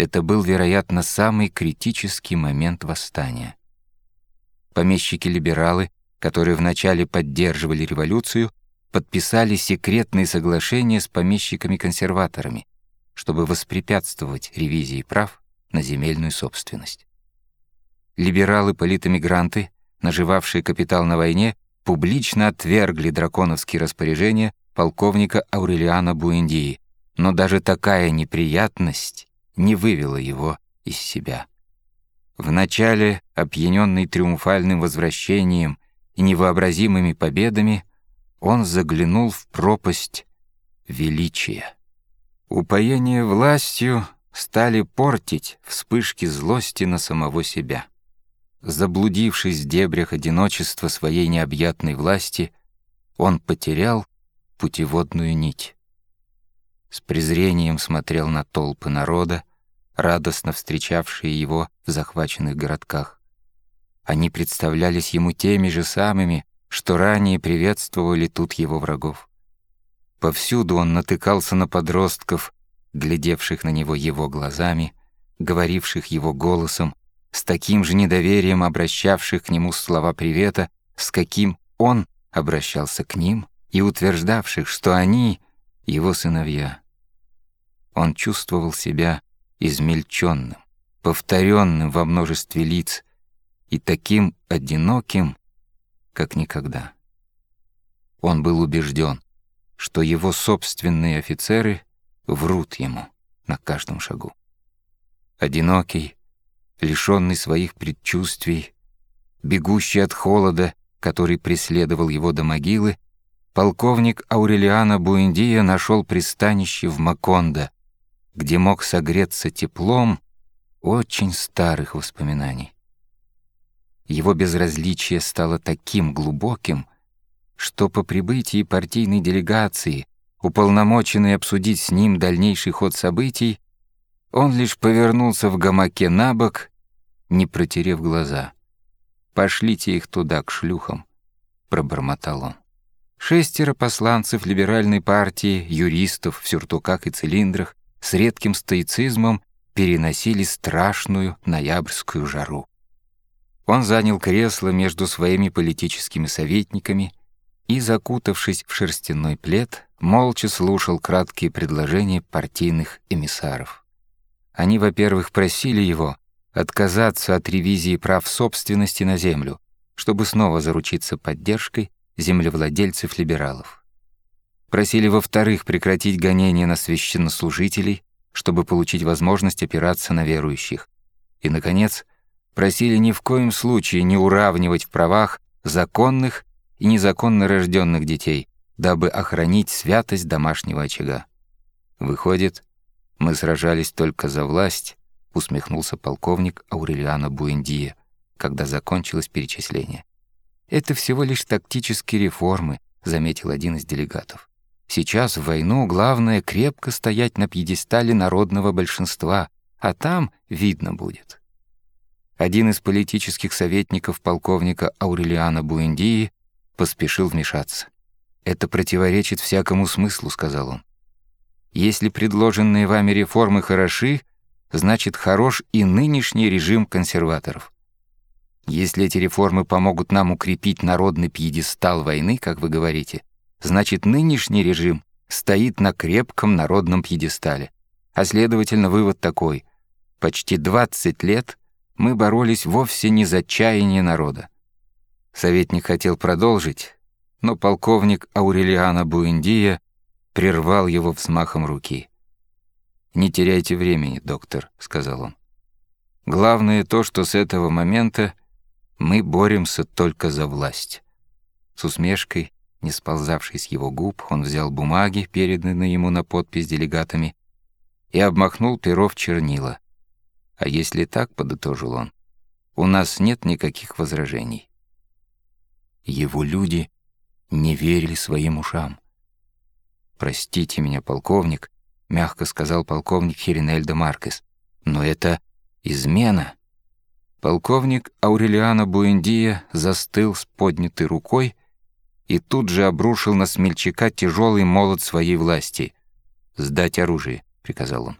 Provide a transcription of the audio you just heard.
Это был, вероятно, самый критический момент восстания. Помещики-либералы, которые вначале поддерживали революцию, подписали секретные соглашения с помещиками-консерваторами, чтобы воспрепятствовать ревизии прав на земельную собственность. Либералы-политэмигранты, наживавшие капитал на войне, публично отвергли драконовские распоряжения полковника Аурелиана Буэндии, но даже такая неприятность не вывела его из себя. Вначале, опьяненный триумфальным возвращением и невообразимыми победами, он заглянул в пропасть величия. Упоение властью стали портить вспышки злости на самого себя. Заблудившись в дебрях одиночества своей необъятной власти, он потерял путеводную нить. С презрением смотрел на толпы народа, радостно встречавшие его в захваченных городках. Они представлялись ему теми же самыми, что ранее приветствовали тут его врагов. Повсюду он натыкался на подростков, глядевших на него его глазами, говоривших его голосом, с таким же недоверием обращавших к нему слова привета, с каким он обращался к ним, и утверждавших, что они — его сыновья. Он чувствовал себя измельченным, повторенным во множестве лиц и таким одиноким, как никогда. Он был убежден, что его собственные офицеры врут ему на каждом шагу. Одинокий, лишенный своих предчувствий, бегущий от холода, который преследовал его до могилы, полковник Аурелиана Буэндия нашел пристанище в Макондо, где мог согреться теплом очень старых воспоминаний. Его безразличие стало таким глубоким, что по прибытии партийной делегации, уполномоченной обсудить с ним дальнейший ход событий, он лишь повернулся в гамаке на бок, не протерев глаза. «Пошлите их туда, к шлюхам», — пробормотал он. Шестеро посланцев либеральной партии, юристов в сюртуках и цилиндрах, с редким стоицизмом переносили страшную ноябрьскую жару. Он занял кресло между своими политическими советниками и, закутавшись в шерстяной плед, молча слушал краткие предложения партийных эмиссаров. Они, во-первых, просили его отказаться от ревизии прав собственности на землю, чтобы снова заручиться поддержкой землевладельцев-либералов. Просили, во-вторых, прекратить гонения на священнослужителей, чтобы получить возможность опираться на верующих. И, наконец, просили ни в коем случае не уравнивать в правах законных и незаконно рожденных детей, дабы охранить святость домашнего очага. Выходит, мы сражались только за власть, усмехнулся полковник Аурелиано Буэндия, когда закончилось перечисление. Это всего лишь тактические реформы, заметил один из делегатов. Сейчас в войну главное крепко стоять на пьедестале народного большинства, а там видно будет. Один из политических советников полковника Аурелиана Буэндии поспешил вмешаться. «Это противоречит всякому смыслу», — сказал он. «Если предложенные вами реформы хороши, значит, хорош и нынешний режим консерваторов. Если эти реформы помогут нам укрепить народный пьедестал войны, как вы говорите, значит, нынешний режим стоит на крепком народном пьедестале. А следовательно, вывод такой. Почти 20 лет мы боролись вовсе не за чаяние народа. Советник хотел продолжить, но полковник Аурелиана Буэндия прервал его взмахом руки. «Не теряйте времени, доктор», — сказал он. «Главное то, что с этого момента мы боремся только за власть». С усмешкой не сползавший с его губ, он взял бумаги, переданные ему на подпись делегатами, и обмахнул перо в чернила. А если так, подытожил он, у нас нет никаких возражений. Его люди не верили своим ушам. «Простите меня, полковник», — мягко сказал полковник Херинельда Маркес, «но это измена». Полковник Аурелиано Буэндия застыл с поднятой рукой, и тут же обрушил на смельчака тяжелый молот своей власти. «Сдать оружие», — приказал он.